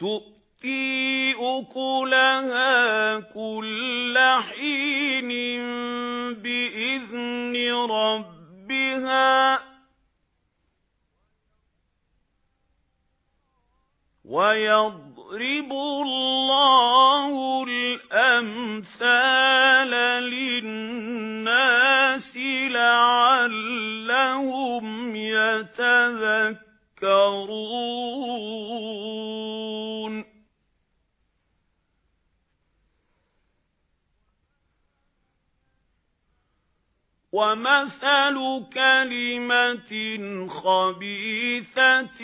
تُؤْتِي أُكُلَهَا كُلَّ حِينٍ بِإِذْنِ رَبِّهَا. وَيَضْرِبُ اللَّهُ وَمَثَلُ كَلِمَةٍ خَبِيثَةٍ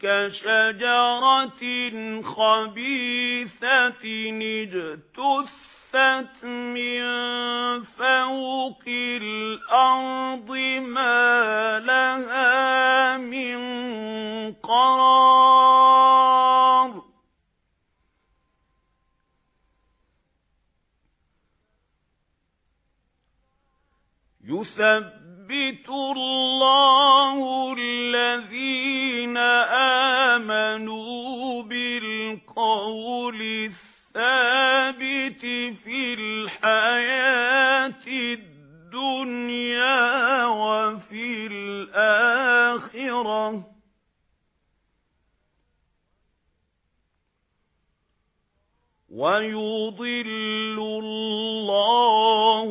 كَشَجَرَةٍ خَبِيثَةٍ اجْتُثَّتْ مِنْ فَوْقِ الْأَرْضِ يُثَبِّتُ اللَّهُ الَّذِينَ آمَنُوا بِالْقَوْلِ الثَّابِتِ فِي الْحَيَاةِ الدُّنْيَا وَفِي الْآخِرَةِ وَيُضِلُّ اللَّهُ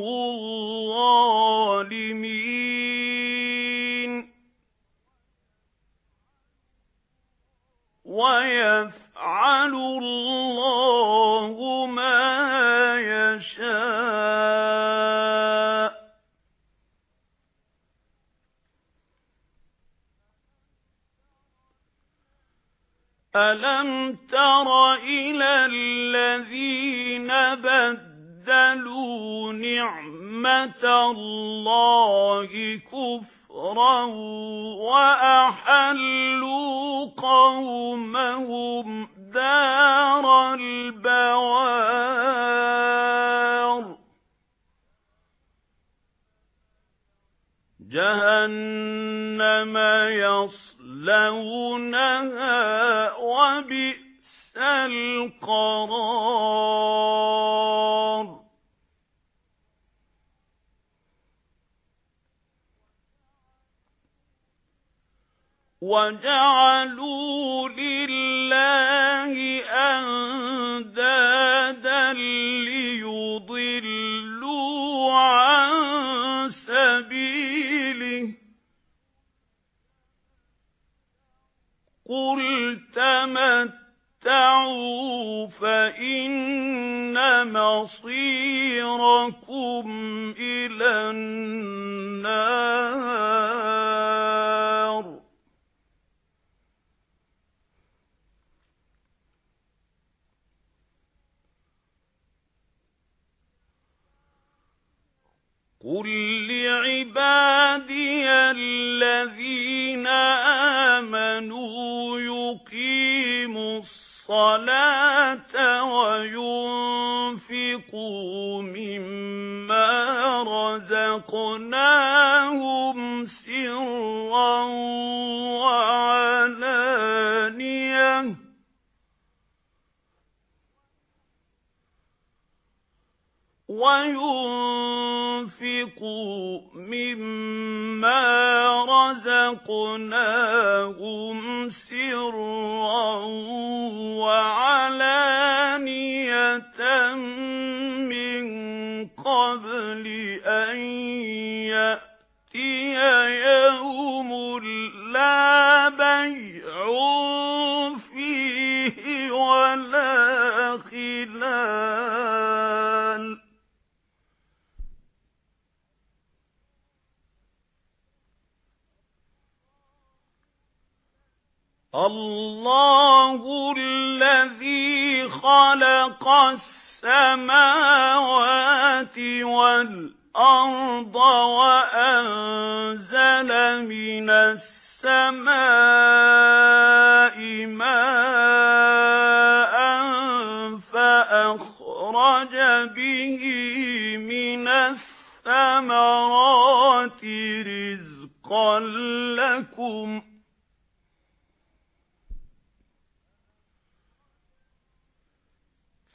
أَلَمْ تَرَ إِلَى الَّذِينَ بَدَّلُوا نِعْمَةَ اللَّهِ كُفْرًا وَأَحَلُّوا قَوْمَهُمْ جَهَنَّمَ يَصْلَوْنَهَا وَبِئْسَ الْقَرَارُ. وَجَعَلُوا لِلَّهِ قُلْ تَمَتَّعُوا فَإِنَّ مَصِيرَكُمْ إِلَى النَّارِ قُل لِّعِبَادِيَ الَّذِينَ آمَنُوا الصَّلَاةَ وَيُنفِقُوا مِمَّا رَزَقْنَاهُمْ سِرًّا وَعَلَانِيَةً. وَيُنفِقُوا مِمَّا رَزَقْنَاهُمْ سِرًّا قَبْلِ أَنْ يَأْتِيَ يَوْمٌ لَا بَيْعٌ فِيهِ وَلَا خِلَالٌ. اللَّهُ الَّذِي خَلَقَ السَّمَاوَاتِ وَالْأَرْضَ وَأَنزَلَ مِنَ السَّمَاءِ مَاءً فَأَخْرَجَ بِهِ مِنَ الثَّمَرَاتِ رِزْقًا لَكُمْ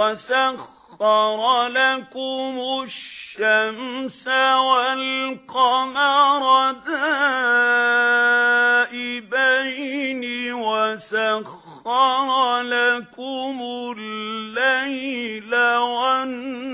وَسَخَّرَ لَكُمُ الشَّمْسَ وَالْقَمَرَ دَائِبَيْنِ وَسَخَّرَ لَكُمُ اللَّيْلَ وَالنَّهَارَ